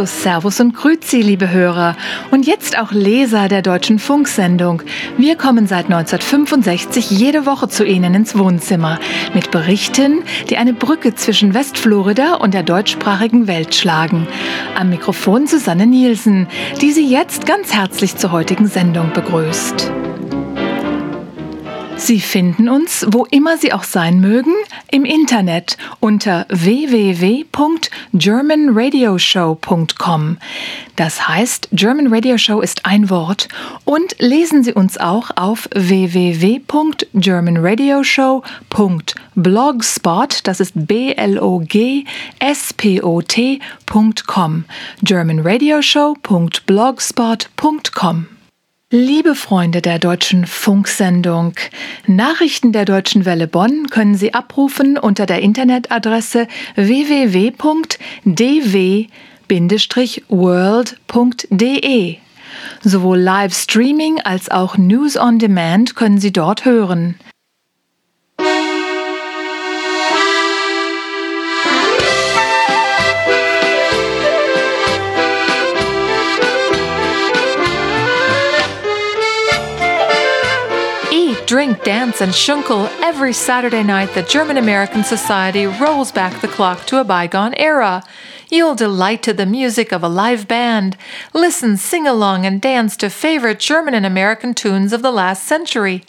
Hallo, Servus und Grüezi, liebe Hörer. Und jetzt auch Leser der deutschen Funksendung. Wir kommen seit 1965 jede Woche zu Ihnen ins Wohnzimmer mit Berichten, die eine Brücke zwischen Westflorida und der deutschsprachigen Welt schlagen. Am Mikrofon Susanne Nielsen, die Sie jetzt ganz herzlich zur heutigen Sendung begrüßt. Sie finden uns, wo immer Sie auch sein mögen, im Internet unter www.germanradioshow.com. Das heißt, German Radio Show ist ein Wort und lesen Sie uns auch auf www.germanradioshow.blogspot, das ist B L O G S P O T.com. germanradioshow.blogspot.com Liebe Freunde der deutschen Funksendung, Nachrichten der Deutschen Welle Bonn können Sie abrufen unter der Internetadresse www.dw-world.de. Sowohl Livestreaming als auch News on Demand können Sie dort hören. Drink, dance, and schunkel every Saturday night, the German American Society rolls back the clock to a bygone era. You'll delight to the music of a live band, listen, sing along, and dance to favorite German and American tunes of the last century.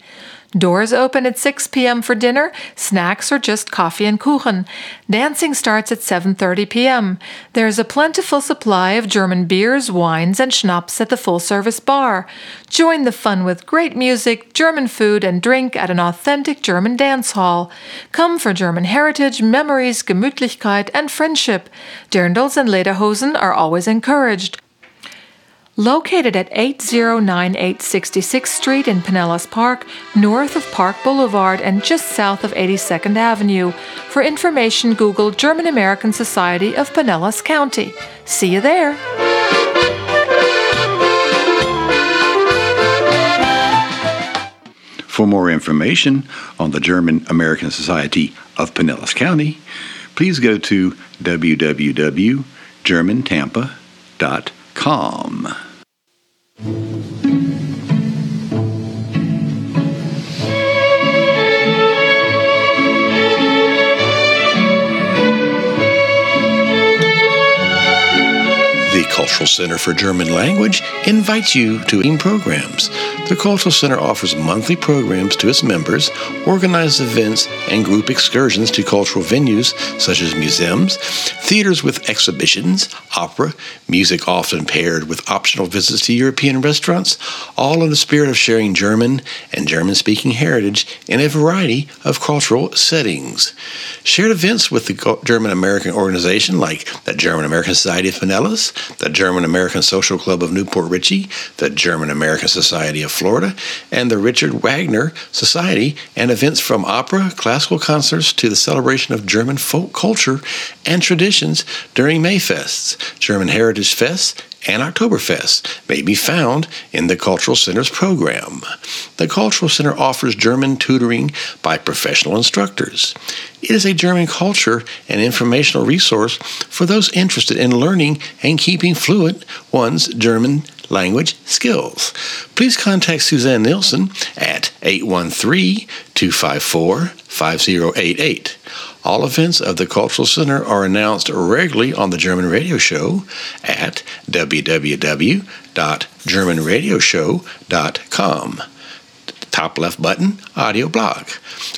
Doors open at 6 p.m. for dinner, snacks or just coffee and kuchen. Dancing starts at 7:30 p.m. There is a plentiful supply of German beers, wines, and schnapps at the full-service bar. Join the fun with great music, German food, and drink at an authentic German dance hall. Come for German heritage, memories, Gemütlichkeit, and friendship. Dirndls and lederhosen are always encouraged. Located at 8098 66th Street in Pinellas Park, north of Park Boulevard and just south of 82nd Avenue. For information, Google German American Society of Pinellas County. See you there! For more information on the German American Society of Pinellas County, please go to www.germantampa.com calm. The Cultural Center for German Language invites you to in programs. The Cultural Center offers monthly programs to its members, organizes events and group excursions to cultural venues such as museums, theaters with exhibitions, opera, music often paired with optional visits to European restaurants, all in the spirit of sharing German and German speaking heritage in a variety of cultural settings. Shared events with the German American organization like the German American Society of Pinellas, the German American Social Club of Newport Richey, the German American Society of Florida, and the Richard Wagner Society, and events from opera, classical concerts to the celebration of German folk culture and traditions during Mayfests, German Heritage Fests, and Oktoberfest may be found in the Cultural Center's program. The Cultural Center offers German tutoring by professional instructors. It is a German culture and informational resource for those interested in learning and keeping fluent one's German language skills. Please contact Suzanne Nielsen at 813 254 5088. All events of the Cultural Center are announced regularly on the German Radio Show at www.germanradioshow.com. Top left button, audio blog.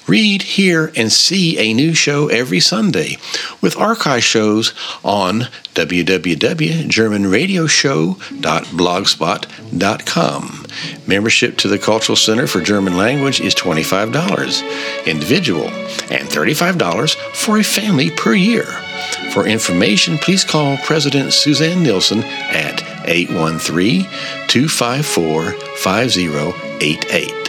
Read, hear, and see a new show every Sunday with archive shows on www.germanradioshow.blogspot.com. Membership to the Cultural Center for German Language is $25 individual and $35 for a family per year. For information, please call President Suzanne Nielsen at 813 254 5088.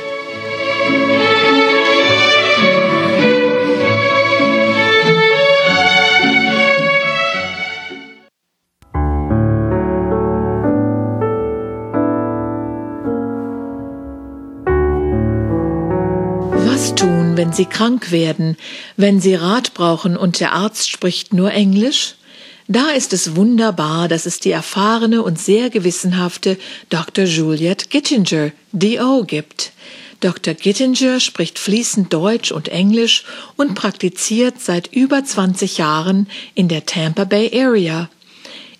Was tun, wenn Sie krank werden, wenn Sie Rat brauchen und der Arzt spricht nur Englisch? Da ist es wunderbar, dass es die erfahrene und sehr gewissenhafte Dr. Juliet Gittinger, DO, gibt. Dr. Gittinger spricht fließend Deutsch und Englisch und praktiziert seit über 20 Jahren in der Tampa Bay Area.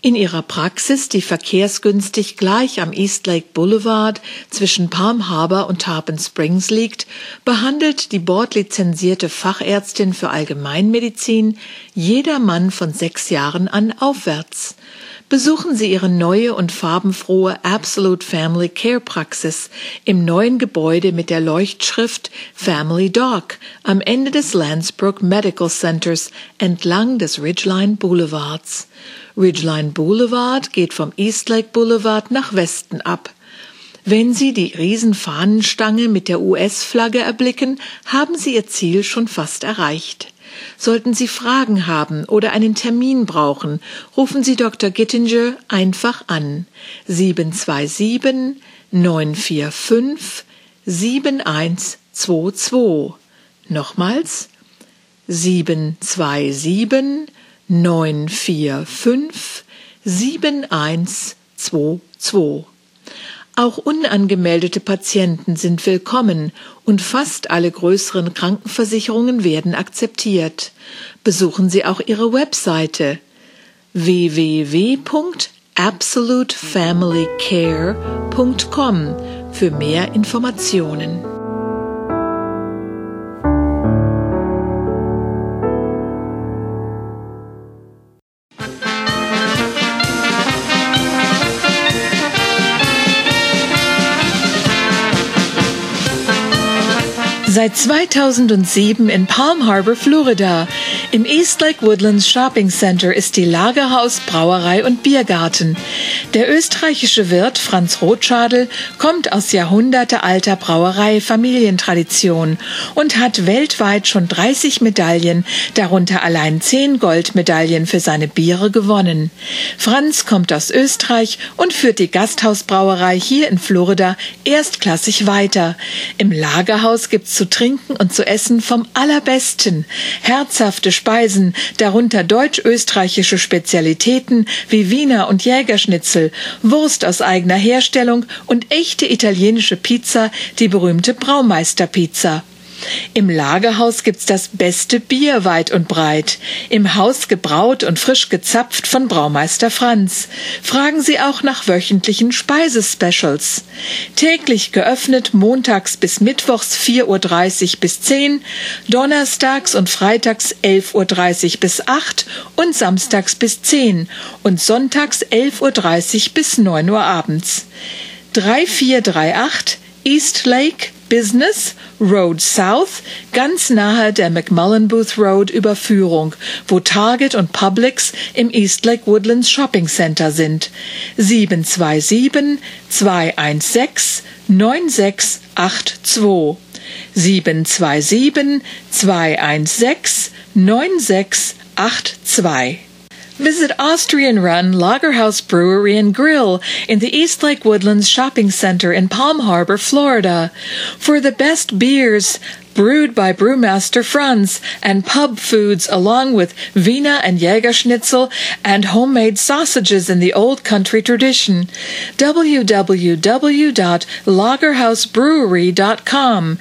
In ihrer Praxis, die verkehrsgünstig gleich am East Lake Boulevard zwischen Palm Harbor und Tarpon Springs liegt, behandelt die bordlizenzierte Fachärztin für Allgemeinmedizin jedermann von sechs Jahren an aufwärts. Besuchen Sie Ihre neue und farbenfrohe Absolute Family Care Praxis im neuen Gebäude mit der Leuchtschrift Family Doc am Ende des Landsbrook Medical Centers entlang des Ridgeline Boulevards. Ridgeline Boulevard geht vom Eastlake Boulevard nach Westen ab. Wenn Sie die Riesenfahnenstange mit der US-Flagge erblicken, haben Sie Ihr Ziel schon fast erreicht. Sollten Sie Fragen haben oder einen Termin brauchen, rufen Sie Dr. Gittinger einfach an. 727 945 7122. Nochmals 727 945 7122. Auch unangemeldete Patienten sind willkommen und fast alle größeren Krankenversicherungen werden akzeptiert. Besuchen Sie auch ihre Webseite www.absolutefamilycare.com für mehr Informationen. Seit 2007 in Palm Harbor, Florida. Im East Lake Woodlands Shopping Center ist die Lagerhaus, Brauerei und Biergarten. Der österreichische Wirt Franz Rotschadel kommt aus jahrhundertealter Brauerei Familientradition und hat weltweit schon 30 Medaillen, darunter allein 10 Goldmedaillen für seine Biere gewonnen. Franz kommt aus Österreich und führt die Gasthausbrauerei hier in Florida erstklassig weiter. Im Lagerhaus gibt's zu trinken und zu essen vom allerbesten. Herzhafte Speisen, darunter deutsch-österreichische Spezialitäten wie Wiener und Jägerschnitzel, Wurst aus eigener Herstellung und echte italienische Pizza, die berühmte Braumeisterpizza. Im Lagerhaus gibt's das beste Bier weit und breit. Im Haus gebraut und frisch gezapft von Braumeister Franz. Fragen Sie auch nach wöchentlichen Speisespecials. Täglich geöffnet montags bis mittwochs 4.30 Uhr bis 10, donnerstags und freitags 11.30 Uhr bis 8 und samstags bis 10 und sonntags 11.30 Uhr bis 9 Uhr abends. 3438 East Lake Business Road South, ganz nahe der McMullen Booth Road Überführung, wo Target und Publix im East Lake Woodlands Shopping Center sind. 727 216 9682 727 216 9682 Visit Austrian run Lagerhaus Brewery and Grill in the East Lake Woodlands Shopping Center in Palm Harbor, Florida. For the best beers, brewed by brewmaster Franz, and pub foods along with Wiener and Jägerschnitzel and homemade sausages in the old country tradition. www.lagerhausbrewery.com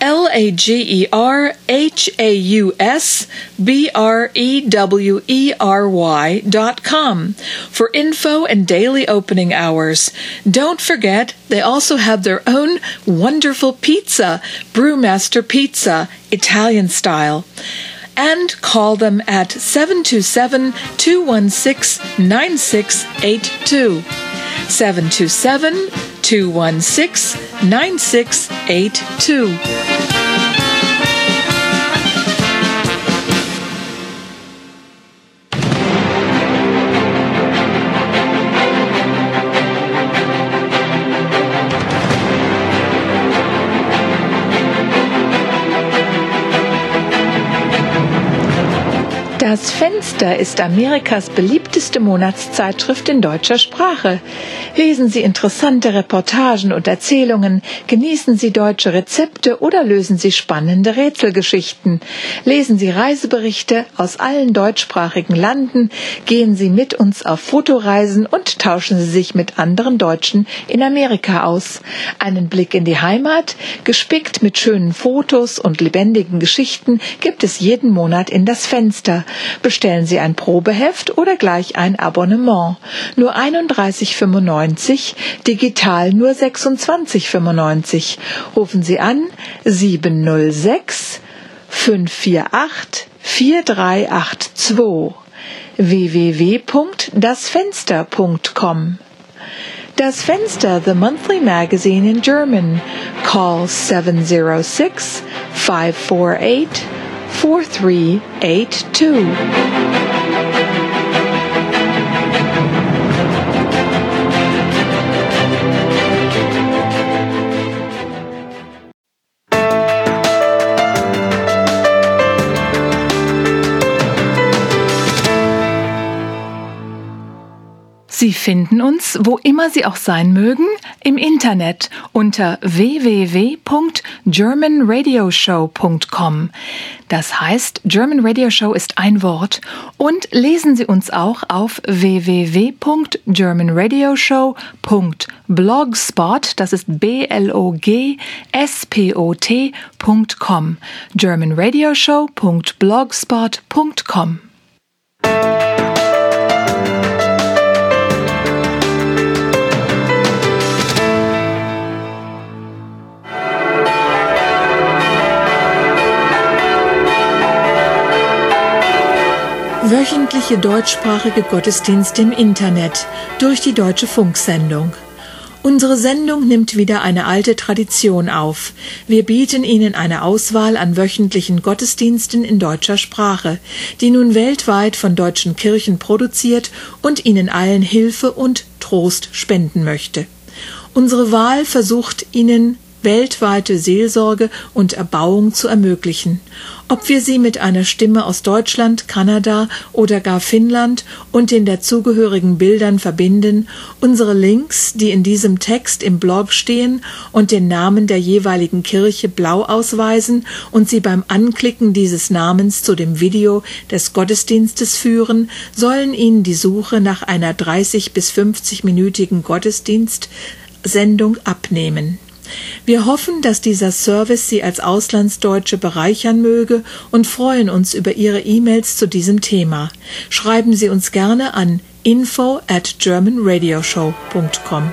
L A G E R H A U S B R E W E R Y dot com for info and daily opening hours. Don't forget, they also have their own wonderful pizza, Brewmaster Pizza, Italian style. And call them at 727 216 9682. 727 216 9682. Das Fenster ist Amerikas beliebteste Monatszeitschrift in deutscher Sprache. Lesen Sie interessante Reportagen und Erzählungen, genießen Sie deutsche Rezepte oder lösen Sie spannende Rätselgeschichten. Lesen Sie Reiseberichte aus allen deutschsprachigen Landen, gehen Sie mit uns auf Fotoreisen und tauschen Sie sich mit anderen Deutschen in Amerika aus. Einen Blick in die Heimat, gespickt mit schönen Fotos und lebendigen Geschichten, gibt es jeden Monat in das Fenster. Bestellen Sie ein Probeheft oder gleich ein Abonnement. Nur 31,95, digital nur 26,95. Rufen Sie an 706 548 4382 www.dasfenster.com Das Fenster, the monthly magazine in German. Call 706 548 4382. Sie finden uns, wo immer Sie auch sein mögen, im Internet unter www.germanradioshow.com. Das heißt, German Radio Show ist ein Wort und lesen Sie uns auch auf www.germanradioshow.blogspot, das ist b l o g s p o t.com. germanradioshow.blogspot.com. Wöchentliche deutschsprachige Gottesdienste im Internet durch die Deutsche Funksendung. Unsere Sendung nimmt wieder eine alte Tradition auf. Wir bieten Ihnen eine Auswahl an wöchentlichen Gottesdiensten in deutscher Sprache, die nun weltweit von deutschen Kirchen produziert und Ihnen allen Hilfe und Trost spenden möchte. Unsere Wahl versucht Ihnen weltweite Seelsorge und Erbauung zu ermöglichen. Ob wir sie mit einer Stimme aus Deutschland, Kanada oder gar Finnland und den dazugehörigen Bildern verbinden, unsere Links, die in diesem Text im Blog stehen und den Namen der jeweiligen Kirche blau ausweisen und sie beim Anklicken dieses Namens zu dem Video des Gottesdienstes führen, sollen Ihnen die Suche nach einer 30 bis 50 minütigen Gottesdienstsendung abnehmen. Wir hoffen, dass dieser Service Sie als Auslandsdeutsche bereichern möge und freuen uns über Ihre E-Mails zu diesem Thema. Schreiben Sie uns gerne an info at germanradioshow.com.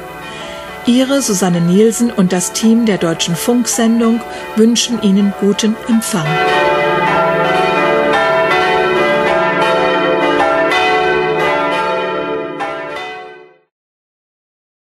Ihre Susanne Nielsen und das Team der Deutschen Funksendung wünschen Ihnen guten Empfang.